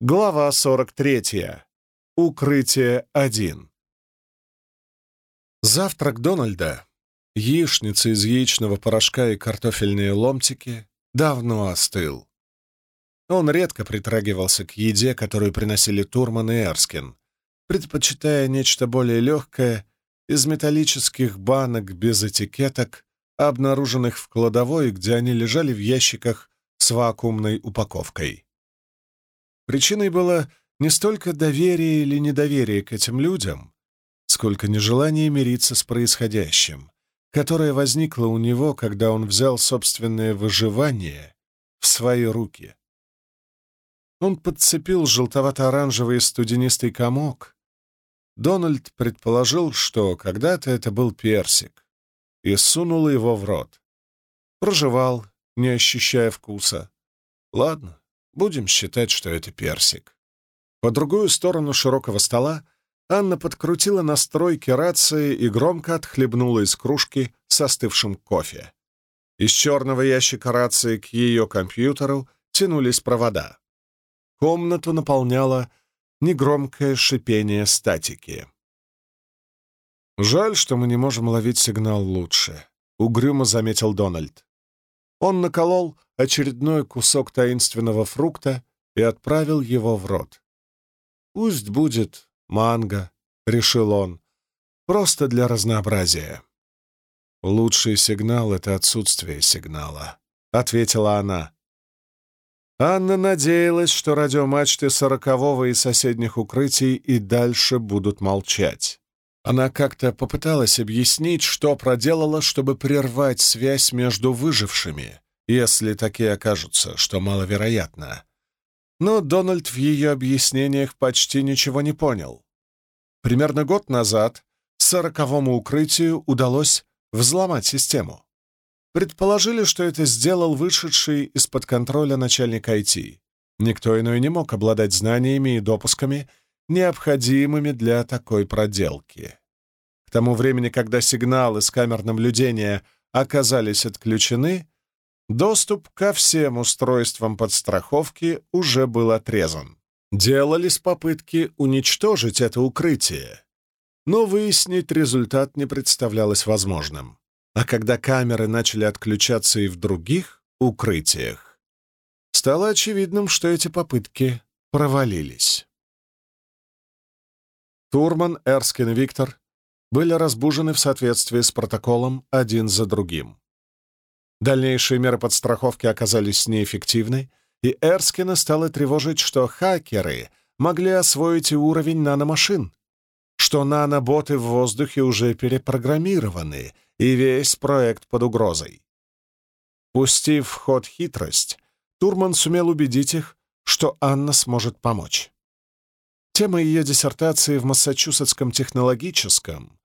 Глава 43. Укрытие 1. Завтрак Дональда, яичница из яичного порошка и картофельные ломтики, давно остыл. Он редко притрагивался к еде, которую приносили Турман и Эрскин, предпочитая нечто более легкое из металлических банок без этикеток, обнаруженных в кладовой, где они лежали в ящиках с вакуумной упаковкой. Причиной было не столько доверие или недоверие к этим людям, сколько нежелание мириться с происходящим, которое возникло у него, когда он взял собственное выживание в свои руки. Он подцепил желтовато-оранжевый студенистый комок. Дональд предположил, что когда-то это был персик, и сунул его в рот. Прожевал, не ощущая вкуса. Ладно, Будем считать, что это персик. По другую сторону широкого стола Анна подкрутила настройки рации и громко отхлебнула из кружки с остывшим кофе. Из черного ящика рации к ее компьютеру тянулись провода. Комнату наполняло негромкое шипение статики. «Жаль, что мы не можем ловить сигнал лучше», — угрюмо заметил Дональд. Он наколол очередной кусок таинственного фрукта и отправил его в рот. «Пусть будет манго», — решил он, — «просто для разнообразия». «Лучший сигнал — это отсутствие сигнала», — ответила она. Анна надеялась, что радиомачты сорокового и соседних укрытий и дальше будут молчать. Она как-то попыталась объяснить, что проделала, чтобы прервать связь между выжившими, если такие окажутся, что маловероятно. Но Дональд в ее объяснениях почти ничего не понял. Примерно год назад сороковому укрытию удалось взломать систему. Предположили, что это сделал вышедший из-под контроля начальник IT. Никто иной не мог обладать знаниями и допусками, необходимыми для такой проделки. К тому времени, когда сигналы с камер наблюдения оказались отключены, Доступ ко всем устройствам подстраховки уже был отрезан. Делались попытки уничтожить это укрытие, но выяснить результат не представлялось возможным. А когда камеры начали отключаться и в других укрытиях, стало очевидным, что эти попытки провалились. Турман, Эрскин и Виктор были разбужены в соответствии с протоколом один за другим. Дальнейшие меры подстраховки оказались неэффективны, и Эрскина стало тревожить, что хакеры могли освоить и уровень наномашин, что наноботы в воздухе уже перепрограммированы, и весь проект под угрозой. Пустив в ход хитрость, Турман сумел убедить их, что Анна сможет помочь. Тема ее диссертации в Массачусетском технологическом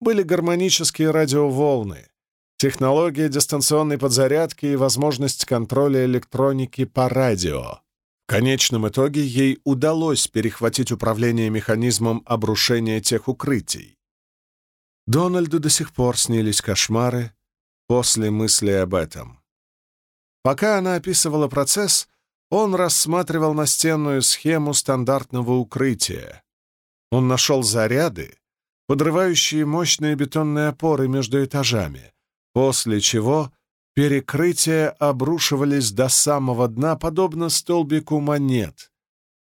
были гармонические радиоволны, технология дистанционной подзарядки и возможность контроля электроники по радио. В конечном итоге ей удалось перехватить управление механизмом обрушения тех укрытий. Дональду до сих пор снились кошмары после мысли об этом. Пока она описывала процесс, он рассматривал настенную схему стандартного укрытия. Он нашел заряды, подрывающие мощные бетонные опоры между этажами, после чего перекрытия обрушивались до самого дна, подобно столбику монет,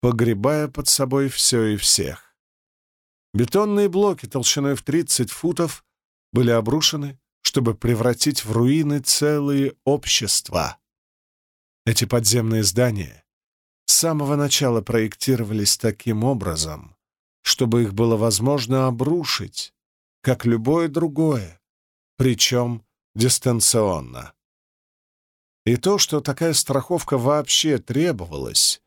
погребая под собой все и всех. Бетонные блоки толщиной в 30 футов были обрушены, чтобы превратить в руины целые общества. Эти подземные здания с самого начала проектировались таким образом, чтобы их было возможно обрушить, как любое другое, причем дистанционно. И то, что такая страховка вообще требовалась,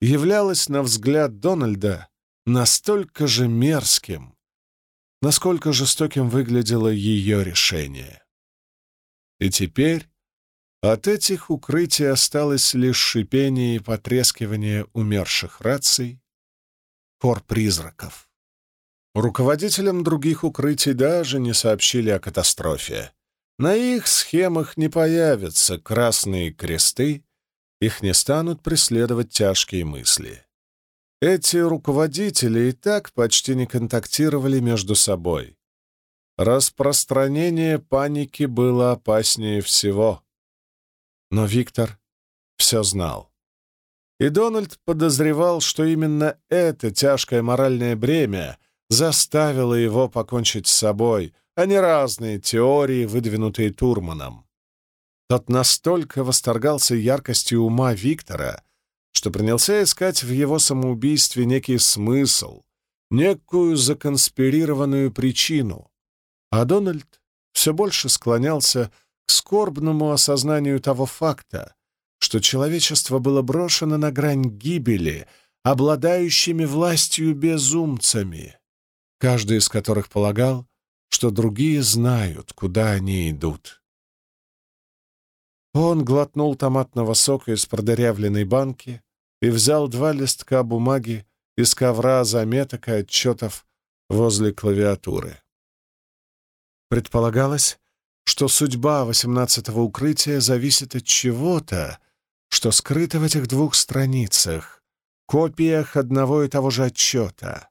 являлось, на взгляд Дональда, настолько же мерзким, насколько жестоким выглядело ее решение. И теперь от этих укрытий осталось лишь шипение и потрескивание умерших раций, хор призраков. Руководителям других укрытий даже не сообщили о катастрофе. На их схемах не появятся красные кресты, их не станут преследовать тяжкие мысли. Эти руководители и так почти не контактировали между собой. Распространение паники было опаснее всего. Но Виктор все знал. И Дональд подозревал, что именно это тяжкое моральное бремя заставило его покончить с собой, а не разные теории, выдвинутые Турманом. Тот настолько восторгался яркостью ума Виктора, что принялся искать в его самоубийстве некий смысл, некую законспирированную причину. А Дональд все больше склонялся к скорбному осознанию того факта, что человечество было брошено на грань гибели, обладающими властью безумцами, каждый из которых полагал, что другие знают, куда они идут. Он глотнул томатного сока из продырявленной банки и взял два листка бумаги из ковра заметок и отчетов возле клавиатуры. Предполагалось, что судьба восемнадцатого укрытия зависит от чего-то, что скрыто в этих двух страницах, копиях одного и того же отчета.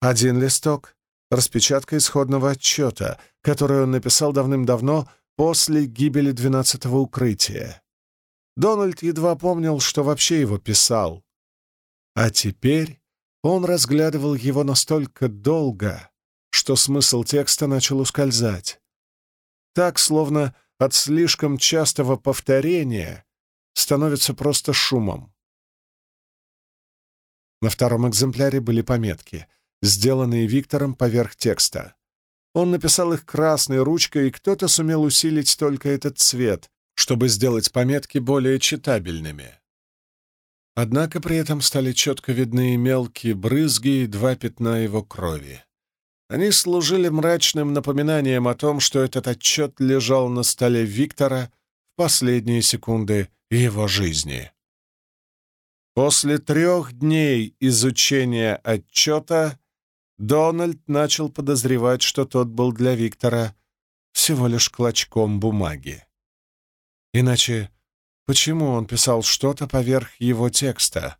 Один листок — распечатка исходного отчета, который он написал давным-давно после гибели двенадцатого укрытия. Дональд едва помнил, что вообще его писал. А теперь он разглядывал его настолько долго, что смысл текста начал ускользать. Так, словно от слишком частого повторения становится просто шумом. На втором экземпляре были пометки, сделанные Виктором поверх текста. Он написал их красной ручкой, и кто-то сумел усилить только этот цвет, чтобы сделать пометки более читабельными. Однако при этом стали четко видны мелкие брызги и два пятна его крови. Они служили мрачным напоминанием о том, что этот отчет лежал на столе Виктора в последние секунды его жизни. После трех дней изучения отчета Дональд начал подозревать, что тот был для Виктора всего лишь клочком бумаги. Иначе почему он писал что-то поверх его текста?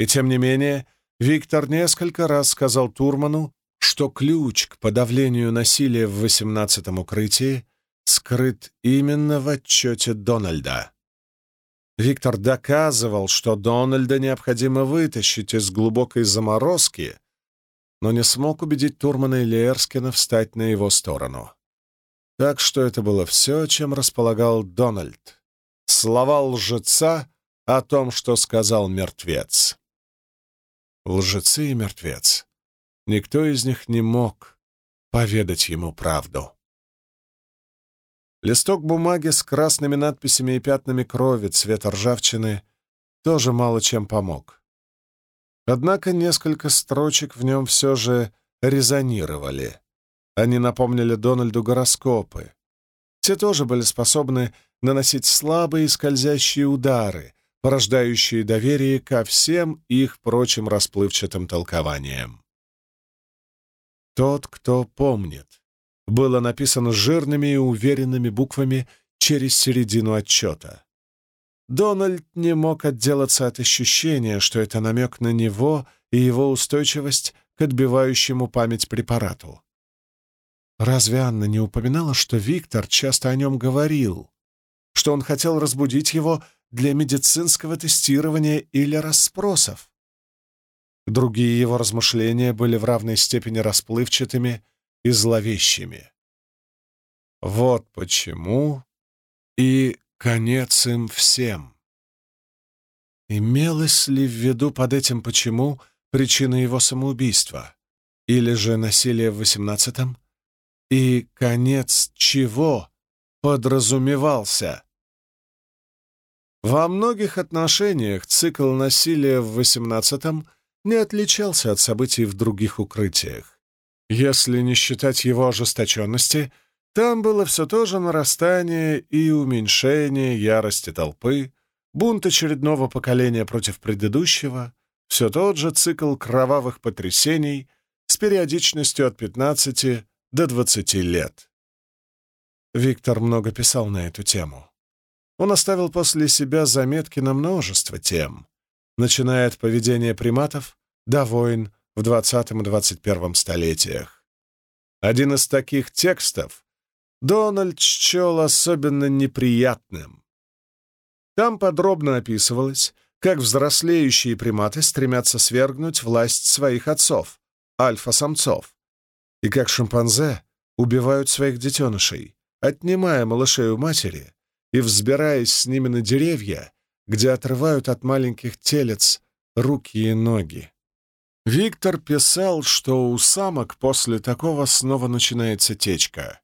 И тем не менее, Виктор несколько раз сказал Турману, что ключ к подавлению насилия в 18-м укрытии скрыт именно в отчете Дональда. Виктор доказывал, что Дональда необходимо вытащить из глубокой заморозки, но не смог убедить Турмана и Лерскина встать на его сторону. Так что это было все, чем располагал Дональд. Слова лжеца о том, что сказал мертвец. Лжецы и мертвец. Никто из них не мог поведать ему правду. Листок бумаги с красными надписями и пятнами крови цвета ржавчины тоже мало чем помог. Однако несколько строчек в нем все же резонировали. Они напомнили Дональду гороскопы. Те тоже были способны наносить слабые скользящие удары, порождающие доверие ко всем их прочим расплывчатым толкованиям. Тот, кто помнит, было написано жирными и уверенными буквами через середину отчета. Дональд не мог отделаться от ощущения, что это намек на него и его устойчивость к отбивающему память препарату. Разве Анна не упоминала, что Виктор часто о нем говорил, что он хотел разбудить его для медицинского тестирования или расспросов? Другие его размышления были в равной степени расплывчатыми и зловещими. Вот почему и конец им всем. Имелось ли в виду под этим «почему» причина его самоубийства? Или же насилие в восемнадцатом? И конец чего подразумевался? Во многих отношениях цикл насилия в восемнадцатом не отличался от событий в других укрытиях. Если не считать его ожесточенности, там было все то же нарастание и уменьшение ярости толпы, бунт очередного поколения против предыдущего, все тот же цикл кровавых потрясений с периодичностью от 15 до 20 лет. Виктор много писал на эту тему. Он оставил после себя заметки на множество тем, начиная от поведения приматов до войн в 20 и 21 столетиях. Один из таких текстов Дональд счел особенно неприятным. Там подробно описывалось, как взрослеющие приматы стремятся свергнуть власть своих отцов, альфа-самцов, и как шимпанзе убивают своих детенышей, отнимая малышей у матери и взбираясь с ними на деревья, где отрывают от маленьких телец руки и ноги. Виктор писал, что у самок после такого снова начинается течка.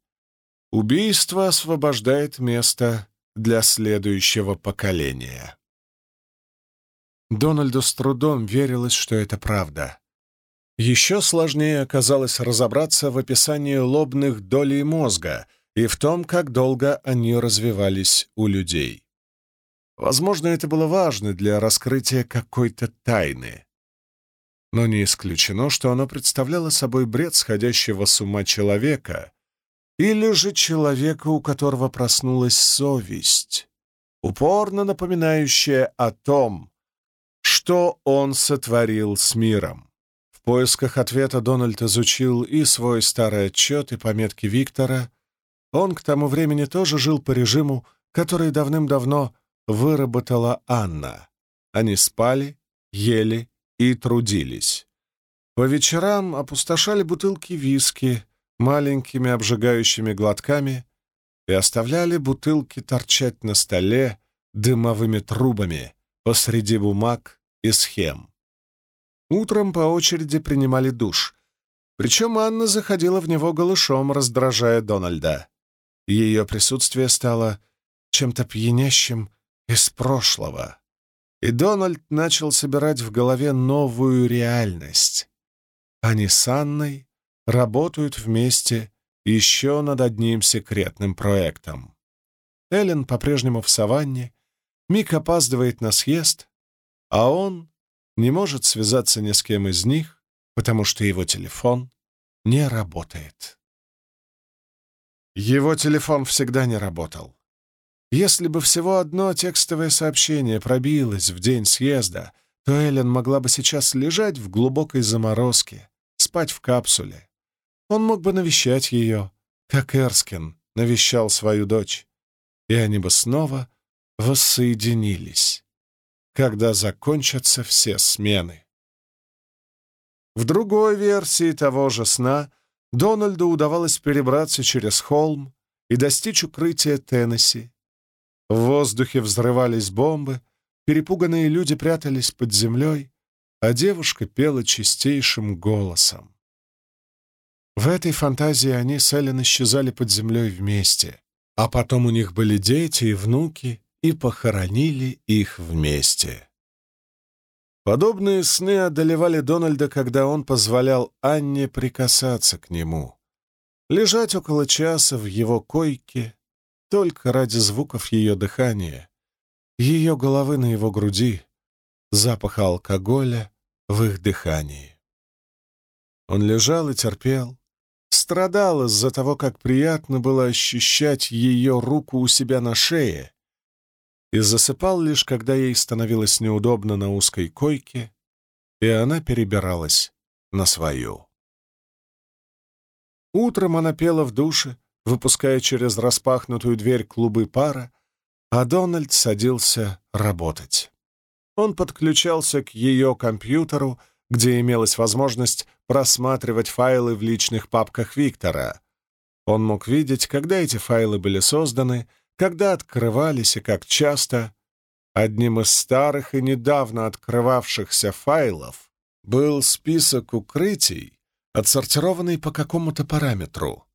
Убийство освобождает место для следующего поколения. Дональду с трудом верилось, что это правда. Еще сложнее оказалось разобраться в описании лобных долей мозга и в том, как долго они развивались у людей. Возможно, это было важно для раскрытия какой-то тайны. Но не исключено, что оно представляло собой бред сходящего с ума человека или же человека, у которого проснулась совесть, упорно напоминающая о том, что он сотворил с миром. В поисках ответа Дональд изучил и свой старый отчет, и пометки Виктора. Он к тому времени тоже жил по режиму, который давным-давно выработала Анна. Они спали, ели и трудились. По вечерам опустошали бутылки виски маленькими обжигающими глотками и оставляли бутылки торчать на столе дымовыми трубами посреди бумаг и схем. Утром по очереди принимали душ, причем Анна заходила в него голышом, раздражая Дональда. Ее присутствие стало чем-то пьянящим из прошлого. И Дональд начал собирать в голове новую реальность. Они с Анной работают вместе еще над одним секретным проектом. Эллен по-прежнему в саванне, Мик опаздывает на съезд, а он не может связаться ни с кем из них, потому что его телефон не работает. Его телефон всегда не работал. Если бы всего одно текстовое сообщение пробилось в день съезда, то Эллен могла бы сейчас лежать в глубокой заморозке, спать в капсуле. Он мог бы навещать ее, как Эрскин навещал свою дочь, и они бы снова воссоединились, когда закончатся все смены. В другой версии того же сна Дональду удавалось перебраться через холм и достичь укрытия Теннесси, в воздухе взрывались бомбы, перепуганные люди прятались под землей, а девушка пела чистейшим голосом. В этой фантазии они с Эллен исчезали под землей вместе, а потом у них были дети и внуки, и похоронили их вместе. Подобные сны одолевали Дональда, когда он позволял Анне прикасаться к нему, лежать около часа в его койке только ради звуков ее дыхания, ее головы на его груди, запаха алкоголя в их дыхании. Он лежал и терпел, страдал из-за того, как приятно было ощущать ее руку у себя на шее, и засыпал лишь, когда ей становилось неудобно на узкой койке, и она перебиралась на свою. Утром она пела в душе, выпуская через распахнутую дверь клубы пара, а Дональд садился работать. Он подключался к ее компьютеру, где имелась возможность просматривать файлы в личных папках Виктора. Он мог видеть, когда эти файлы были созданы, когда открывались и как часто. Одним из старых и недавно открывавшихся файлов был список укрытий, отсортированный по какому-то параметру.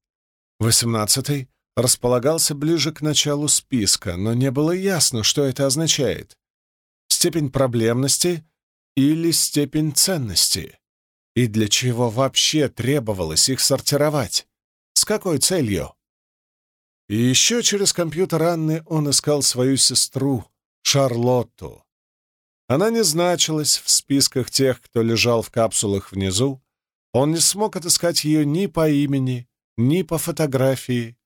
Восемнадцатый располагался ближе к началу списка, но не было ясно, что это означает. Степень проблемности или степень ценности? И для чего вообще требовалось их сортировать? С какой целью? И еще через компьютер Анны он искал свою сестру, Шарлотту. Она не значилась в списках тех, кто лежал в капсулах внизу. Он не смог отыскать ее ни по имени, ни по фотографии,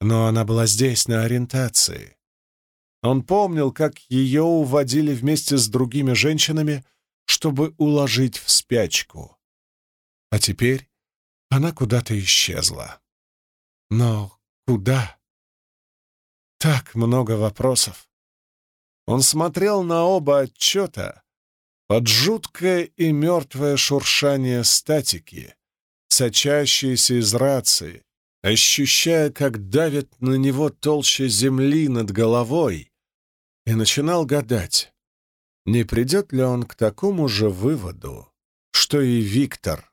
но она была здесь на ориентации. Он помнил, как ее уводили вместе с другими женщинами, чтобы уложить в спячку. А теперь она куда-то исчезла. Но куда? Так много вопросов. Он смотрел на оба отчета под жуткое и мертвое шуршание статики, сочащиеся из рации, ощущая, как давит на него толща земли над головой, и начинал гадать, не придет ли он к такому же выводу, что и Виктор,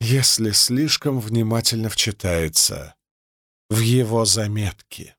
если слишком внимательно вчитается в его заметки.